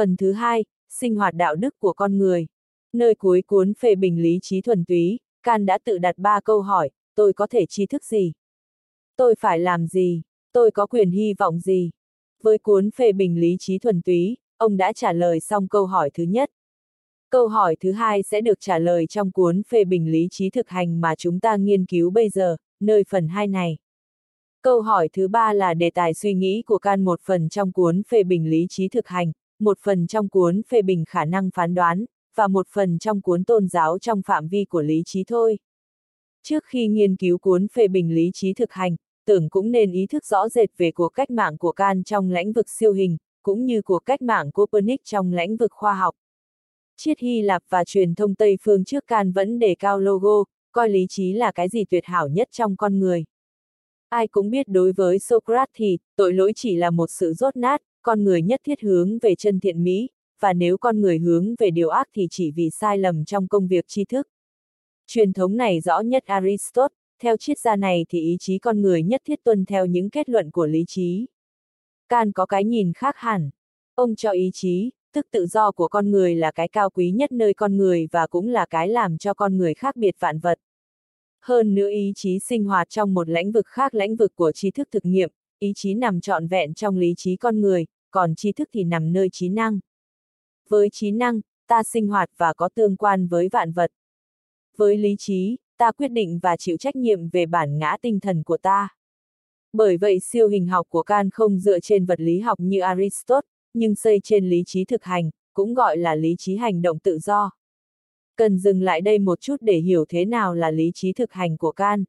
Phần thứ hai, sinh hoạt đạo đức của con người. Nơi cuối cuốn phê bình lý trí thuần túy, Can đã tự đặt ba câu hỏi, tôi có thể tri thức gì? Tôi phải làm gì? Tôi có quyền hy vọng gì? Với cuốn phê bình lý trí thuần túy, ông đã trả lời xong câu hỏi thứ nhất. Câu hỏi thứ hai sẽ được trả lời trong cuốn phê bình lý trí thực hành mà chúng ta nghiên cứu bây giờ, nơi phần 2 này. Câu hỏi thứ ba là đề tài suy nghĩ của Can một phần trong cuốn phê bình lý trí thực hành, một phần trong cuốn phê bình khả năng phán đoán, và một phần trong cuốn tôn giáo trong phạm vi của lý trí thôi. Trước khi nghiên cứu cuốn phê bình lý trí thực hành, tưởng cũng nên ý thức rõ rệt về cuộc cách mạng của Can trong lĩnh vực siêu hình, cũng như cuộc cách mạng Copernic trong lĩnh vực khoa học. Triết Hy Lạp và truyền thông Tây phương trước Can vẫn đề cao logo, coi lý trí là cái gì tuyệt hảo nhất trong con người. Ai cũng biết đối với Socrates thì, tội lỗi chỉ là một sự rốt nát, con người nhất thiết hướng về chân thiện mỹ, và nếu con người hướng về điều ác thì chỉ vì sai lầm trong công việc tri thức. Truyền thống này rõ nhất Aristotle, theo triết gia này thì ý chí con người nhất thiết tuân theo những kết luận của lý trí. Can có cái nhìn khác hẳn. Ông cho ý chí, tức tự do của con người là cái cao quý nhất nơi con người và cũng là cái làm cho con người khác biệt vạn vật. Hơn nữa ý chí sinh hoạt trong một lĩnh vực khác lĩnh vực của tri thức thực nghiệm, ý chí nằm trọn vẹn trong lý trí con người, còn tri thức thì nằm nơi trí năng. Với trí năng, ta sinh hoạt và có tương quan với vạn vật. Với lý trí, ta quyết định và chịu trách nhiệm về bản ngã tinh thần của ta. Bởi vậy siêu hình học của Can không dựa trên vật lý học như Aristotle, nhưng xây trên lý trí thực hành, cũng gọi là lý trí hành động tự do. Cần dừng lại đây một chút để hiểu thế nào là lý trí thực hành của Can.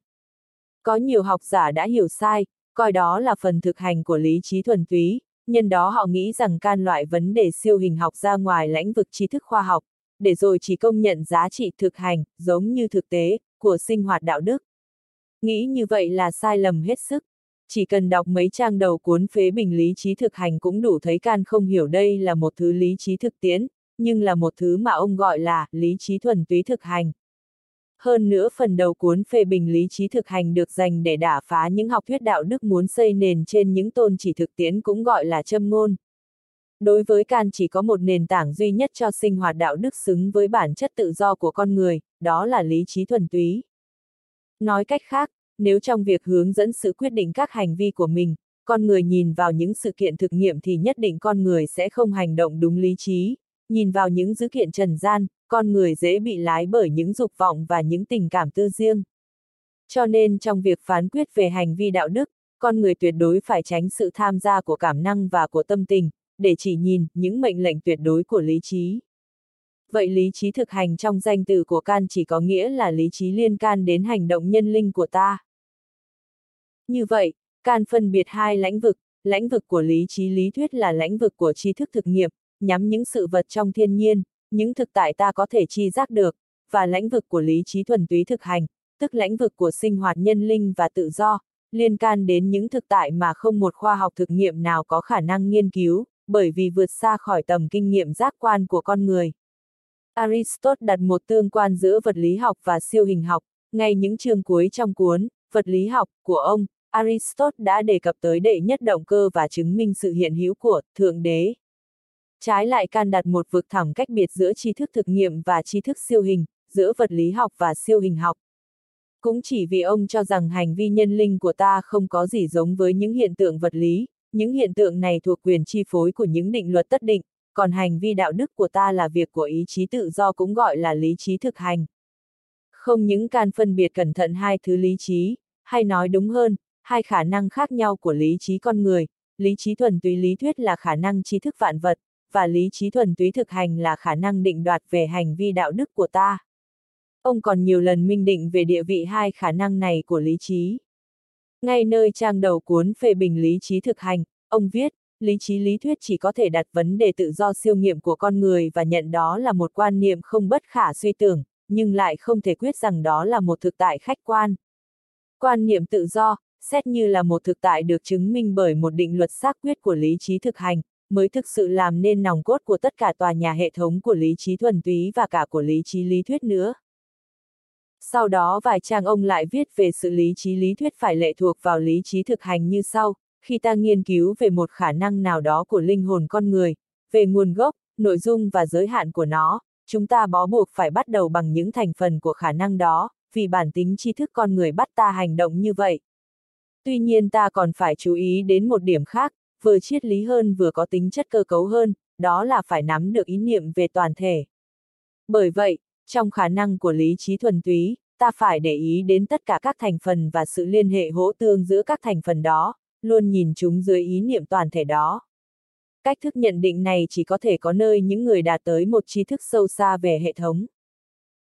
Có nhiều học giả đã hiểu sai, coi đó là phần thực hành của lý trí thuần túy, nhân đó họ nghĩ rằng can loại vấn đề siêu hình học ra ngoài lĩnh vực tri thức khoa học, để rồi chỉ công nhận giá trị thực hành, giống như thực tế, của sinh hoạt đạo đức. Nghĩ như vậy là sai lầm hết sức. Chỉ cần đọc mấy trang đầu cuốn phế bình lý trí thực hành cũng đủ thấy can không hiểu đây là một thứ lý trí thực tiễn, nhưng là một thứ mà ông gọi là lý trí thuần túy thực hành. Hơn nữa phần đầu cuốn phê bình lý trí thực hành được dành để đả phá những học thuyết đạo đức muốn xây nền trên những tôn chỉ thực tiễn cũng gọi là châm ngôn. Đối với Can chỉ có một nền tảng duy nhất cho sinh hoạt đạo đức xứng với bản chất tự do của con người, đó là lý trí thuần túy. Nói cách khác, nếu trong việc hướng dẫn sự quyết định các hành vi của mình, con người nhìn vào những sự kiện thực nghiệm thì nhất định con người sẽ không hành động đúng lý trí, nhìn vào những dữ kiện trần gian, con người dễ bị lái bởi những dục vọng và những tình cảm tư riêng. Cho nên trong việc phán quyết về hành vi đạo đức, con người tuyệt đối phải tránh sự tham gia của cảm năng và của tâm tình, để chỉ nhìn những mệnh lệnh tuyệt đối của lý trí. Vậy lý trí thực hành trong danh từ của can chỉ có nghĩa là lý trí liên can đến hành động nhân linh của ta. Như vậy, can phân biệt hai lãnh vực, lãnh vực của lý trí lý thuyết là lãnh vực của tri thức thực nghiệm, nhắm những sự vật trong thiên nhiên, những thực tại ta có thể chi giác được, và lãnh vực của lý trí thuần túy thực hành, tức lãnh vực của sinh hoạt nhân linh và tự do, liên can đến những thực tại mà không một khoa học thực nghiệm nào có khả năng nghiên cứu, bởi vì vượt xa khỏi tầm kinh nghiệm giác quan của con người. Aristotle đặt một tương quan giữa vật lý học và siêu hình học, ngay những chương cuối trong cuốn, vật lý học, của ông, Aristotle đã đề cập tới đệ nhất động cơ và chứng minh sự hiện hữu của Thượng Đế. Trái lại can đặt một vực thẳm cách biệt giữa tri thức thực nghiệm và tri thức siêu hình, giữa vật lý học và siêu hình học. Cũng chỉ vì ông cho rằng hành vi nhân linh của ta không có gì giống với những hiện tượng vật lý, những hiện tượng này thuộc quyền chi phối của những định luật tất định, còn hành vi đạo đức của ta là việc của ý chí tự do cũng gọi là lý trí thực hành. Không những can phân biệt cẩn thận hai thứ lý trí, hay nói đúng hơn, hai khả năng khác nhau của lý trí con người, lý trí thuần túy lý thuyết là khả năng trí thức vạn vật, và lý trí thuần túy thực hành là khả năng định đoạt về hành vi đạo đức của ta. Ông còn nhiều lần minh định về địa vị hai khả năng này của lý trí. Ngay nơi trang đầu cuốn phê bình lý trí thực hành, ông viết, lý trí lý thuyết chỉ có thể đặt vấn đề tự do siêu nghiệm của con người và nhận đó là một quan niệm không bất khả suy tưởng, nhưng lại không thể quyết rằng đó là một thực tại khách quan. Quan niệm tự do, xét như là một thực tại được chứng minh bởi một định luật xác quyết của lý trí thực hành, mới thực sự làm nên nòng cốt của tất cả tòa nhà hệ thống của lý trí thuần túy và cả của lý trí lý thuyết nữa. Sau đó vài trang ông lại viết về sự lý trí lý thuyết phải lệ thuộc vào lý trí thực hành như sau, khi ta nghiên cứu về một khả năng nào đó của linh hồn con người, về nguồn gốc, nội dung và giới hạn của nó, chúng ta bó buộc phải bắt đầu bằng những thành phần của khả năng đó, vì bản tính tri thức con người bắt ta hành động như vậy. Tuy nhiên ta còn phải chú ý đến một điểm khác, vừa triết lý hơn vừa có tính chất cơ cấu hơn, đó là phải nắm được ý niệm về toàn thể. Bởi vậy, trong khả năng của lý trí thuần túy, ta phải để ý đến tất cả các thành phần và sự liên hệ hỗ tương giữa các thành phần đó, luôn nhìn chúng dưới ý niệm toàn thể đó. Cách thức nhận định này chỉ có thể có nơi những người đạt tới một tri thức sâu xa về hệ thống.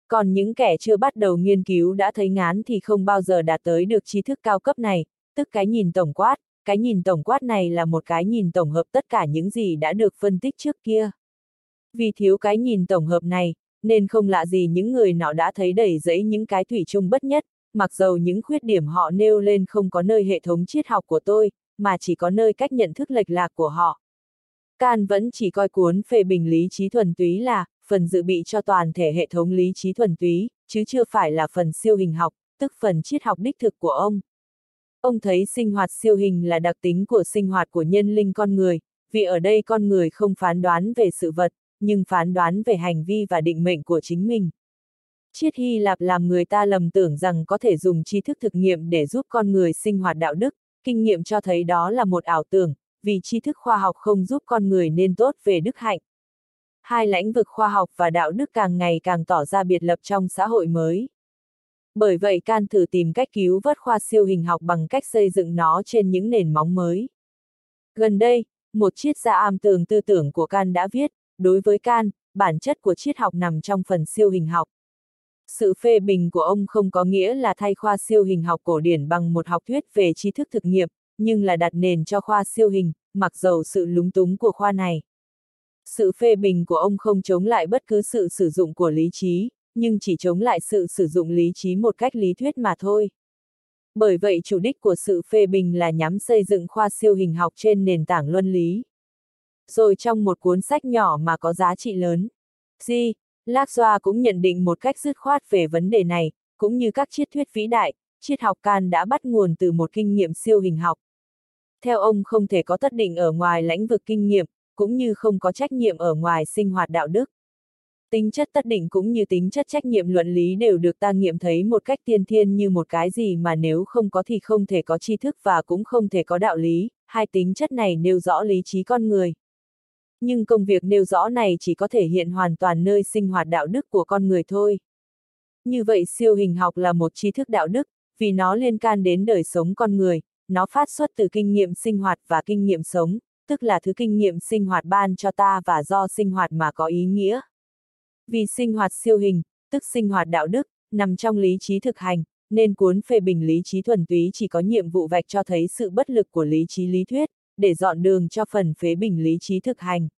Còn những kẻ chưa bắt đầu nghiên cứu đã thấy ngán thì không bao giờ đạt tới được tri thức cao cấp này, tức cái nhìn tổng quát, cái nhìn tổng quát này là một cái nhìn tổng hợp tất cả những gì đã được phân tích trước kia. Vì thiếu cái nhìn tổng hợp này, nên không lạ gì những người nọ đã thấy đầy rẫy những cái thủy chung bất nhất, mặc dầu những khuyết điểm họ nêu lên không có nơi hệ thống triết học của tôi, mà chỉ có nơi cách nhận thức lệch lạc của họ. Can vẫn chỉ coi cuốn phê bình lý trí thuần túy là phần dự bị cho toàn thể hệ thống lý trí thuần túy, chứ chưa phải là phần siêu hình học, tức phần triết học đích thực của ông. Ông thấy sinh hoạt siêu hình là đặc tính của sinh hoạt của nhân linh con người, vì ở đây con người không phán đoán về sự vật, nhưng phán đoán về hành vi và định mệnh của chính mình. Triết Hy Lạp làm người ta lầm tưởng rằng có thể dùng tri thức thực nghiệm để giúp con người sinh hoạt đạo đức, kinh nghiệm cho thấy đó là một ảo tưởng, vì tri thức khoa học không giúp con người nên tốt về đức hạnh. Hai lãnh vực khoa học và đạo đức càng ngày càng tỏ ra biệt lập trong xã hội mới. Bởi vậy can thử tìm cách cứu vớt khoa siêu hình học bằng cách xây dựng nó trên những nền móng mới. Gần đây, một triết gia am tường tư tưởng của can đã viết, đối với can, bản chất của triết học nằm trong phần siêu hình học. Sự phê bình của ông không có nghĩa là thay khoa siêu hình học cổ điển bằng một học thuyết về tri thức thực nghiệm, nhưng là đặt nền cho khoa siêu hình, mặc dầu sự lúng túng của khoa này. Sự phê bình của ông không chống lại bất cứ sự sử dụng của lý trí, nhưng chỉ chống lại sự sử dụng lý trí một cách lý thuyết mà thôi. Bởi vậy chủ đích của sự phê bình là nhắm xây dựng khoa siêu hình học trên nền tảng luân lý. Rồi trong một cuốn sách nhỏ mà có giá trị lớn, G. Lacroix cũng nhận định một cách dứt khoát về vấn đề này, cũng như các triết thuyết vĩ đại, triết học can đã bắt nguồn từ một kinh nghiệm siêu hình học. Theo ông không thể có tất định ở ngoài lãnh vực kinh nghiệm, cũng như không có trách nhiệm ở ngoài sinh hoạt đạo đức. Tính chất tất định cũng như tính chất trách nhiệm luận lý đều được ta nghiệm thấy một cách tiên thiên như một cái gì mà nếu không có thì không thể có tri thức và cũng không thể có đạo lý, hai tính chất này nêu rõ lý trí con người. Nhưng công việc nêu rõ này chỉ có thể hiện hoàn toàn nơi sinh hoạt đạo đức của con người thôi. Như vậy siêu hình học là một tri thức đạo đức, vì nó liên can đến đời sống con người, nó phát xuất từ kinh nghiệm sinh hoạt và kinh nghiệm sống, tức là thứ kinh nghiệm sinh hoạt ban cho ta và do sinh hoạt mà có ý nghĩa. Vì sinh hoạt siêu hình, tức sinh hoạt đạo đức, nằm trong lý trí thực hành, nên cuốn phê bình lý trí thuần túy chỉ có nhiệm vụ vạch cho thấy sự bất lực của lý trí lý thuyết, để dọn đường cho phần phế bình lý trí thực hành.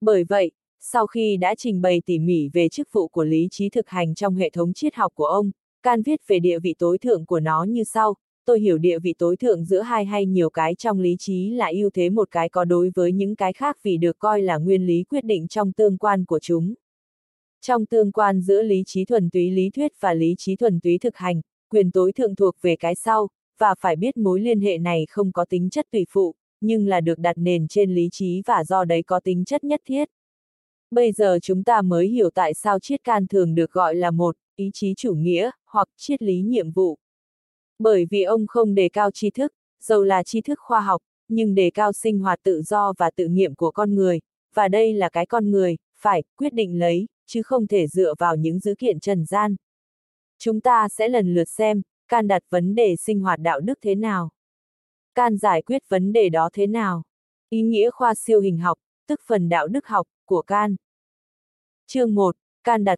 Bởi vậy, sau khi đã trình bày tỉ mỉ về chức vụ của lý trí thực hành trong hệ thống triết học của ông, can viết về địa vị tối thượng của nó như sau, tôi hiểu địa vị tối thượng giữa hai hay nhiều cái trong lý trí là ưu thế một cái có đối với những cái khác vì được coi là nguyên lý quyết định trong tương quan của chúng. Trong tương quan giữa lý trí thuần túy lý thuyết và lý trí thuần túy thực hành, quyền tối thượng thuộc về cái sau, và phải biết mối liên hệ này không có tính chất tùy phụ, nhưng là được đặt nền trên lý trí và do đấy có tính chất nhất thiết. Bây giờ chúng ta mới hiểu tại sao triết can thường được gọi là một, ý chí chủ nghĩa, hoặc triết lý nhiệm vụ. Bởi vì ông không đề cao tri thức, dầu là tri thức khoa học, nhưng đề cao sinh hoạt tự do và tự nghiệm của con người, và đây là cái con người, phải, quyết định lấy, chứ không thể dựa vào những dữ kiện trần gian. Chúng ta sẽ lần lượt xem, can đặt vấn đề sinh hoạt đạo đức thế nào. Can giải quyết vấn đề đó thế nào. Ý nghĩa khoa siêu hình học, tức phần đạo đức học, của can. Chương 1, can đặt